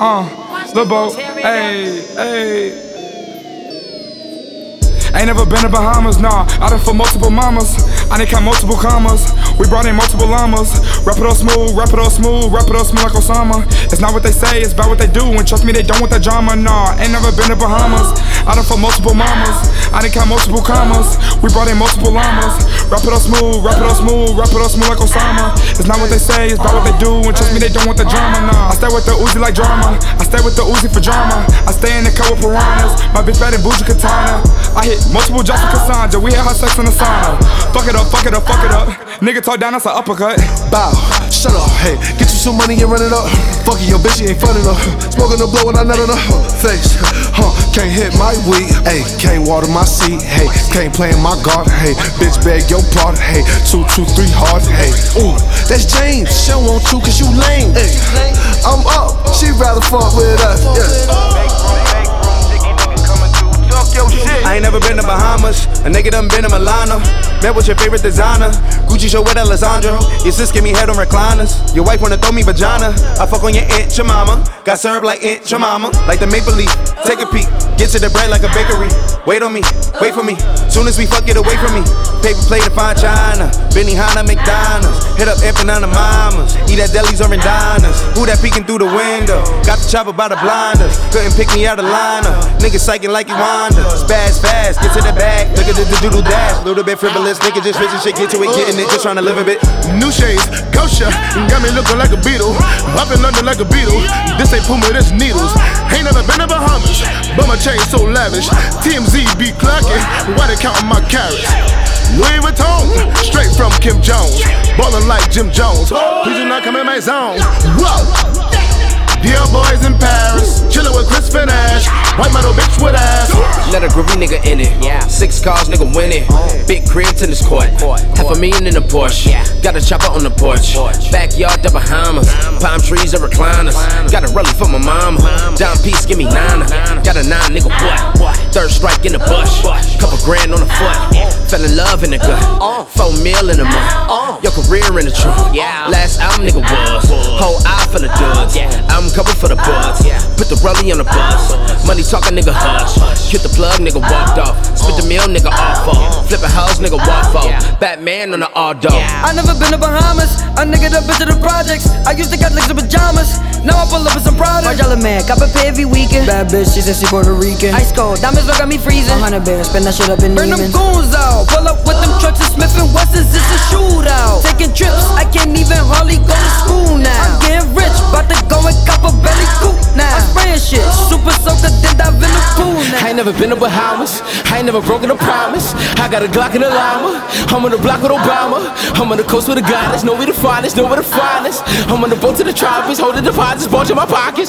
Uh, Lil Bo, hey, hey. Ain't never been to Bahamas, nah. I done for multiple mamas. I done count multiple commas. We brought in multiple llamas. Rap it all smooth, rap it all smooth, rap it all smooth like Osama. It's not what they say, it's about what they do. And trust me, they don't want that drama, nah. Ain't never been to Bahamas. I done for multiple mamas. I done count multiple commas. We brought in multiple llamas. Rap it all smooth, rap it all smooth, rap it all smooth like Osama. It's not what they say, it's about what they do. And trust me, they don't want the drama, nah. I stay with the Uzi like drama. I stay with the Uzi for drama. I stay in the car with piranhas. My bitch bad and bougie katana. I hit multiple jobs with Cassandra. We had her sex in the sauna. Fuck it up, fuck it up, fuck it up. Nigga talk down, that's an uppercut. Bow, shut up, hey, get you some money and run it up. Fuck your bitch, she ain't fun enough. Smoking the blow and I nut on her face. Huh, can't hit my weed, hey, can't water my seed, hey, can't play in my garden, hey, bitch beg your pardon, hey, two, two, three hard, hey. Ooh, that's James, she don't want you cause you lame, hey. I'm up, she rather fuck with us, yeah. I ain't never been to Bahamas. A nigga done been to Milano. Met with your favorite designer. Gucci show with Alessandro. Your sis give me head on recliners. Your wife wanna throw me vagina. I fuck on your aunt, your mama. Got served like aunt, your mama. Like the maple leaf. Take a peek. Get to the bread like a bakery. Wait on me, wait for me. Soon as we fuck, get away from me. Paper plate to find China. Benihana, McDonald's. Hit up Empanada Mamas. Eat at delis or diners. Who that peeking through the window? Got the chopper by the blinders. Couldn't pick me out of lineup. Niggas psyching like he Wanda. Spaz fast, get to the bag. Look at the doodle dash. Little bit frivolous. Nigga just rich and shit, get to it, getting it. Just trying to live a bit. New shades, kosher, got me looking like a beetle. Up London like a beetle. This ain't Puma, this needles. Ain't never been to Bahamas, but my chain so lavish. TMZ be clocking, why they counting my carats? Louis Vuitton, straight from Kim Jones. Ballin' like Jim Jones. Please do not come in my zone. Whoa! Dear boys in Paris, chillin' with Chris Nash. Let a groovy nigga in it. Yeah. Six cars, nigga win it. Big crib, tennis court. Half a million in a Porsche. Got a chopper on the porch. Backyard, the Bahamas. Palm trees and recliners. Got a rollie for my mama. Down piece, give me nine. Got a nine, nigga, what? Third strike in the bush. Couple grand on the foot. Fell in love in the gut. Uh. Four mil in a month. Uh. Your career in the trunk. Last album, nigga, was. Whole eye full of duds. I'm covered for the buzz. Put the rollie on the bus. Money talking, nigga, hush. Hit the plug, nigga, walked off. Spit the meal, nigga, off off. Flip a house, nigga, walk off. Batman on the auto. I never been to Bahamas. A nigga done been to the projects. I used to got niggas in pajamas. Now I pull up with some products. Margiela man, cop a pay every weekend. Bad bitch, she said she Puerto Rican. Ice cold, diamonds look at me freezing. 100 bands, spend that shit up in Burn them goons out. Pull up with them trucks and Smith and Wessons. It's a shootout. Taking trips, I can't even hardly go to school now. Never been to Bahamas. I ain't never broken a promise. I got a Glock and a llama. I'm on the block with Obama. I'm on the coast with the goddess. Know we the finest, know we the finest. I'm on the boat to the tropics, holding deposits, bulging my pockets.